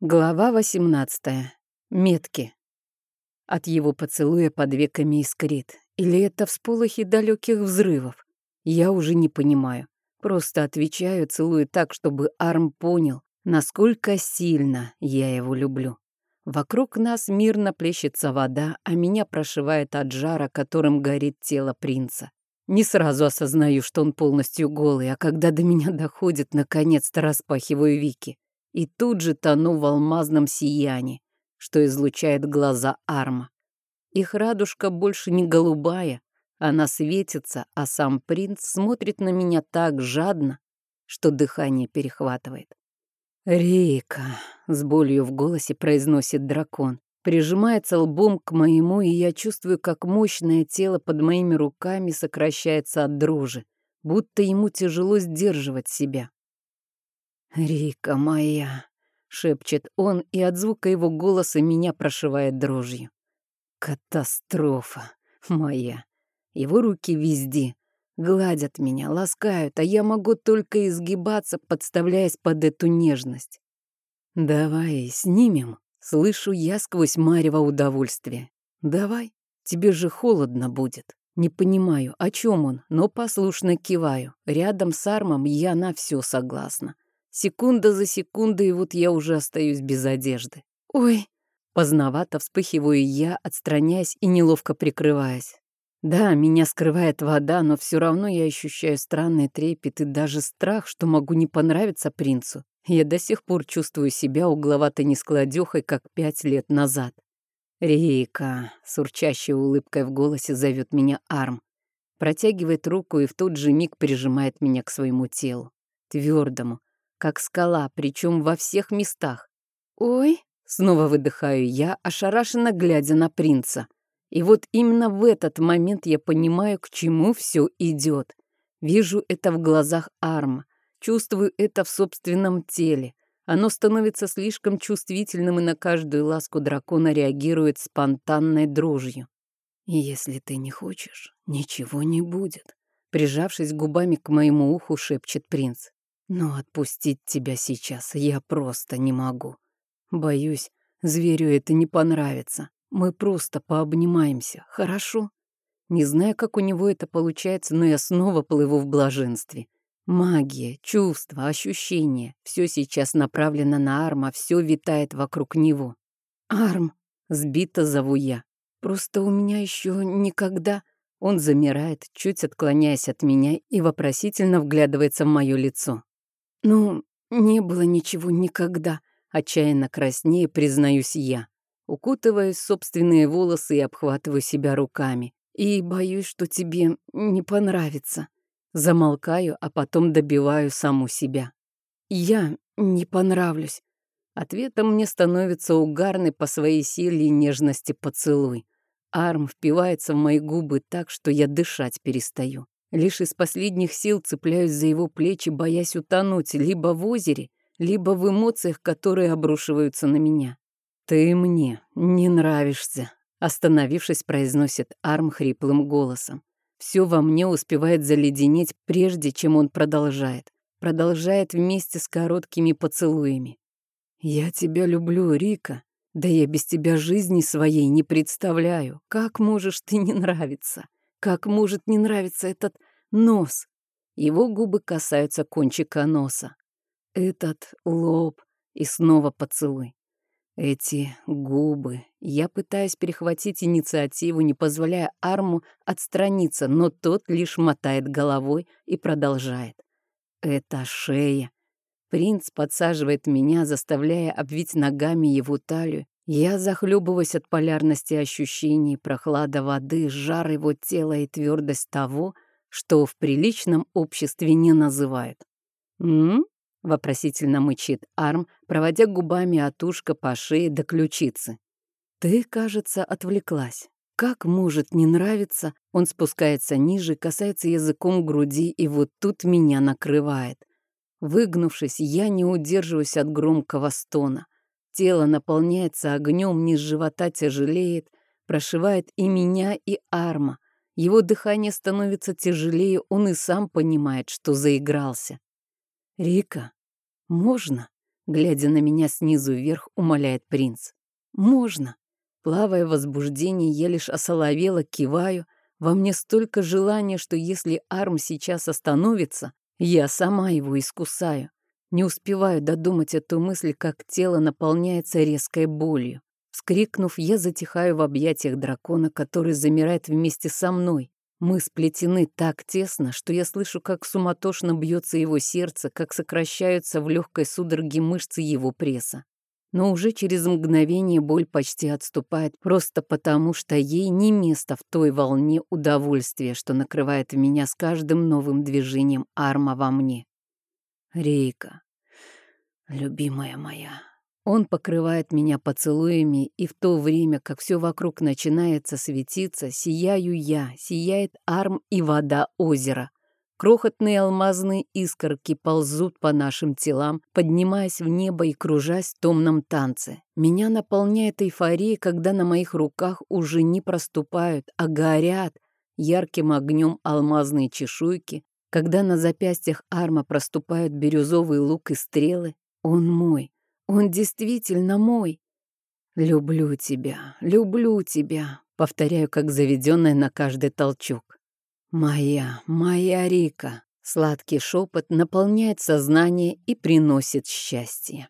Глава 18. Метки. От его поцелуя под веками искрит. Или это всполохи далеких взрывов? Я уже не понимаю. Просто отвечаю, целую так, чтобы Арм понял, насколько сильно я его люблю. Вокруг нас мирно плещется вода, а меня прошивает от жара, которым горит тело принца. Не сразу осознаю, что он полностью голый, а когда до меня доходит, наконец-то распахиваю вики и тут же тону в алмазном сиянии, что излучает глаза Арма. Их радужка больше не голубая, она светится, а сам принц смотрит на меня так жадно, что дыхание перехватывает. «Рика», — с болью в голосе произносит дракон, прижимается лбом к моему, и я чувствую, как мощное тело под моими руками сокращается от дрожи, будто ему тяжело сдерживать себя. «Рика моя!» — шепчет он, и от звука его голоса меня прошивает дрожью. «Катастрофа моя!» Его руки везде, гладят меня, ласкают, а я могу только изгибаться, подставляясь под эту нежность. «Давай снимем», — слышу я сквозь марево удовольствие. «Давай, тебе же холодно будет». Не понимаю, о чем он, но послушно киваю. Рядом с Армом я на все согласна. Секунда за секундой, и вот я уже остаюсь без одежды. Ой, поздновато вспыхиваю я, отстраняясь и неловко прикрываясь. Да, меня скрывает вода, но все равно я ощущаю странный трепет и даже страх, что могу не понравиться принцу. Я до сих пор чувствую себя угловатой нескладёхой, как пять лет назад. «Рика», — с урчащей улыбкой в голосе зовет меня Арм. Протягивает руку и в тот же миг прижимает меня к своему телу. Твердому, как скала, причем во всех местах. «Ой!» — снова выдыхаю я, ошарашенно глядя на принца. И вот именно в этот момент я понимаю, к чему все идет. Вижу это в глазах Арма, чувствую это в собственном теле. Оно становится слишком чувствительным и на каждую ласку дракона реагирует спонтанной дрожью. «Если ты не хочешь, ничего не будет», — прижавшись губами к моему уху, шепчет принц. Но отпустить тебя сейчас я просто не могу. Боюсь, зверю это не понравится. Мы просто пообнимаемся, хорошо? Не знаю, как у него это получается, но я снова плыву в блаженстве. Магия, чувства, ощущения — все сейчас направлено на Арма, все витает вокруг него. «Арм!» — сбито зову я. «Просто у меня еще никогда...» Он замирает, чуть отклоняясь от меня и вопросительно вглядывается в мое лицо. «Ну, не было ничего никогда», — отчаянно краснее признаюсь я. Укутываюсь в собственные волосы и обхватываю себя руками. И боюсь, что тебе не понравится. Замолкаю, а потом добиваю саму себя. Я не понравлюсь. Ответом мне становится угарный по своей силе и нежности поцелуй. Арм впивается в мои губы так, что я дышать перестаю. Лишь из последних сил цепляюсь за его плечи, боясь утонуть либо в озере, либо в эмоциях, которые обрушиваются на меня. «Ты мне не нравишься», — остановившись, произносит Арм хриплым голосом. Все во мне успевает заледенеть, прежде чем он продолжает. Продолжает вместе с короткими поцелуями. «Я тебя люблю, Рика. Да я без тебя жизни своей не представляю. Как можешь ты не нравиться?» Как может не нравиться этот нос? Его губы касаются кончика носа. Этот лоб и снова поцелуй. Эти губы. Я пытаюсь перехватить инициативу, не позволяя Арму отстраниться, но тот лишь мотает головой и продолжает. Это шея. Принц подсаживает меня, заставляя обвить ногами его талию, я захлебываюсь от полярности ощущений, прохлада воды, жар его тела и твердость того, что в приличном обществе не называют. «М?», -м — вопросительно мычит Арм, проводя губами от ушка по шее до ключицы. «Ты, кажется, отвлеклась. Как может не нравиться?» Он спускается ниже, касается языком груди, и вот тут меня накрывает. Выгнувшись, я не удерживаюсь от громкого стона — Тело наполняется огнем, низ живота тяжелеет, прошивает и меня, и Арма. Его дыхание становится тяжелее, он и сам понимает, что заигрался. «Рика, можно?» Глядя на меня снизу вверх, умоляет принц. Можно. Плавая в возбуждении, я лишь осоловела, киваю. Во мне столько желания, что если Арм сейчас остановится, я сама его искусаю. Не успеваю додумать эту мысль, как тело наполняется резкой болью. Вскрикнув, я затихаю в объятиях дракона, который замирает вместе со мной. Мы сплетены так тесно, что я слышу, как суматошно бьется его сердце, как сокращаются в легкой судороге мышцы его пресса. Но уже через мгновение боль почти отступает, просто потому, что ей не место в той волне удовольствия, что накрывает меня с каждым новым движением арма во мне. Рейка, любимая моя. Он покрывает меня поцелуями, и в то время, как все вокруг начинается светиться, сияю я, сияет арм и вода озера. Крохотные алмазные искорки ползут по нашим телам, поднимаясь в небо и кружась в томном танце. Меня наполняет эйфория, когда на моих руках уже не проступают, а горят ярким огнем алмазные чешуйки, когда на запястьях арма проступают бирюзовый лук и стрелы. Он мой, он действительно мой. «Люблю тебя, люблю тебя», — повторяю, как заведенная на каждый толчок. «Моя, моя Рика», — сладкий шепот наполняет сознание и приносит счастье.